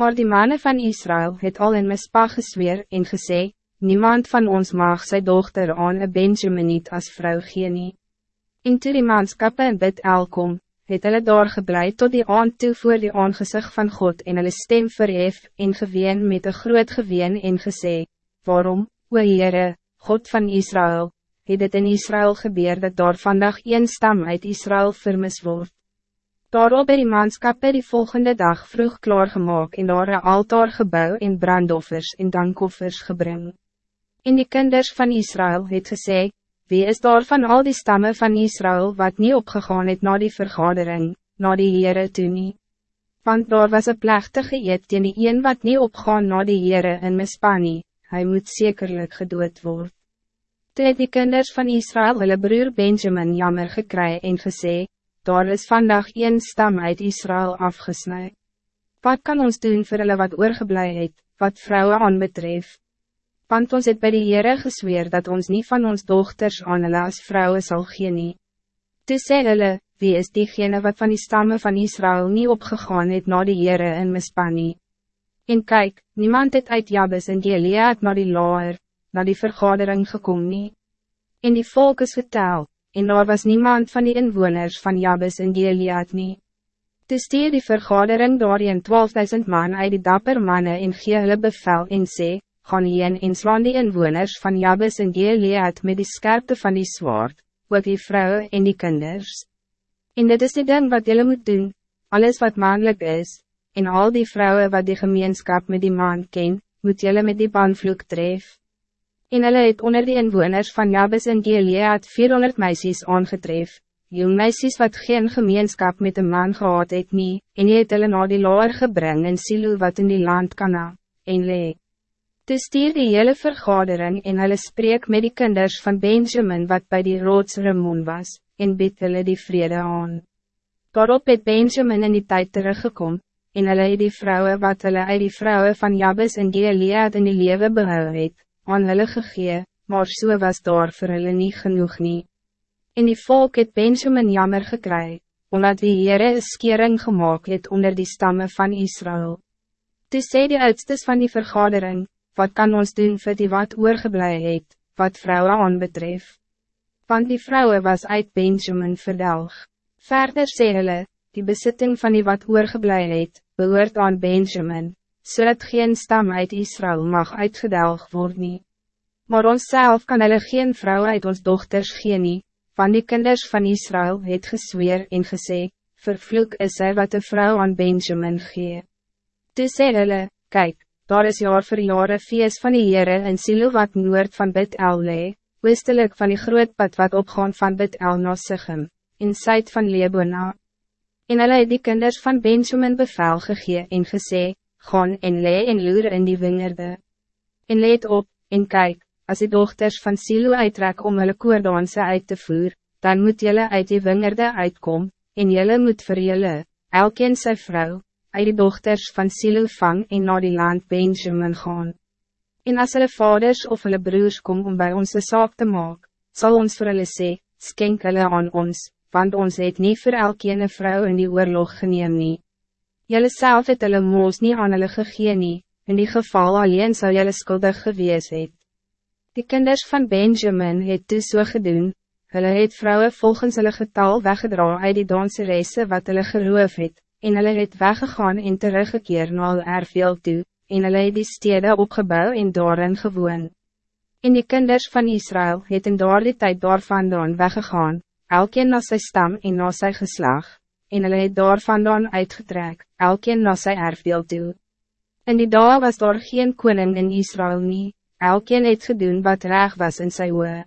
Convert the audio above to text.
Maar die mannen van Israël het al in Mispa gesweer en gesê, niemand van ons mag zijn dochter aan een Benjaminiet als vrouw gee nie. En toe die manskappe in bid elkom, het hulle daar gebleid tot die aand toe voor die aangezicht van God en hulle stem verhef en geween met een groot geween en gesê, Waarom, o Heere, God van Israël, het het in Israël gebeur dat daar vandag een stam uit Israël vermis wordt. Daarop het die manskappe die volgende dag vroeg klaargemaak en daar een altaar gebouw en brandoffers en dankoffers gebring. En die kinders van Israël het gesê, wie is daar van al die stammen van Israël wat niet opgegaan het na die vergadering, na die Heere toe nie? Want daar was een plechtige eet teen die een wat niet opgaan na die Heere in Mispani, hij moet zekerlijk gedood worden. Toe het die kinders van Israël hulle broer Benjamin jammer gekry en gesê, daar is vandaag een stam uit Israël afgesnijd. Wat kan ons doen voor hulle wat oorgeblij het, wat vrouwen aanbetref? Want ons het bij die Heere gesweer dat ons niet van ons dochters aan hulle as vrouwen sal gee nie. Toe sê hulle, wie is diegene wat van die stammen van Israël niet opgegaan het na die Heere in Mispani? En kijk, niemand het uit Jabes en Gilead naar die laer, naar die vergadering gekom nie. En die volk is getel, en daar was niemand van die inwoners van Jabes en Gilead nie. Toe stier die vergadering daar in 12.000 man uit die dapper manne en gee hulle bevel en sê, gaan heen en slaan die inwoners van Jabes en Gilead met die scherpte van die zwaard, ook die vrouwen en die kinders. En dit is die ding wat jullie moet doen, alles wat mannelijk is, en al die vrouwen wat die gemeenschap met die man ken, moet jullie met die banvloek tref. En hulle het onder die inwoners van Jabes en Gilead 400 meisjes aangetref, jong meisjes wat geen gemeenschap met een man gehad het nie, en jy het hulle na die laar gebring in Silo wat in die land kana, en lee. Toe stuur die hele vergadering en hulle spreek met die kinders van Benjamin wat bij die roods Ramon was, en bid hulle die vrede aan. Daarop het Benjamin in die tijd teruggekom, en hulle het die vrouwen wat hulle uit die vrouwen van Jabes en Gilead in die lewe behou het, aan hulle gegee, maar so was daar vir hulle nie genoeg nie. En die volk het Benjamin jammer gekry, omdat die Heere een skering gemaakt het onder die stammen van Israël. Toe sê die oudstes van die vergadering, wat kan ons doen vir die wat oorgeblij het, wat vrouwen aanbetref? Want die vrouwen was uit Benjamin verdelg. Verder sê hulle, die bezitting van die wat oorgeblij het, behoort aan Benjamin, zodat geen stam uit Israël mag uitgedelg worden. Maar onszelf kan hulle geen vrouw uit ons dochters gee nie, van die kinders van Israël het gesweer en gesê, vervloek is hy wat de vrouw aan Benjamin gee. Toe sê hulle, kyk, daar is jaar vir jare feest van die Heere in Silo wat noord van Bid El lee, westelijk van die groot pad wat opgaan van Bid El na Sigem, in Zuid van Lebona. En hulle het die kinders van Benjamin bevel gegee en gesê, gaan en lee en loer in die wingerde. En leed op, en kijk, als die dochters van Silo uittrek om hulle koordanse uit te voer, dan moet jullie uit die wingerde uitkom, en jullie moet vir jullie, elkeen sy vrou, uit die dochters van Silo vang en naar die land Benjamin gaan. En als hulle vaders of hulle broers kom om bij ons de zaak te maken, zal ons vir hulle sê, skenk hulle aan ons, want ons het niet voor elkeen een vrouw in die oorlog geneem nie. Jelle zelf het hulle moos nie aan hulle gegee nie, in die geval alleen zou jelle skuldig gewees het. Die kinders van Benjamin het dus so gedoen, hulle het vrouwen volgens hulle getal weggedra uit die danseresse wat hulle geroof het, en hulle het weggegaan en teruggekeer na hulle erfveel toe, en hulle het die stede opgebouw en daarin gewoon. En die kinders van Israël het in daar die tijd daar vandaan weggegaan, elkeen na sy stam en na sy geslag en hulle het daar vandaan uitgetrek, elkeen na sy erfdeel toe. In die dag was daar geen koning in Israël nie, elkeen het gedoen wat reg was in sy oor.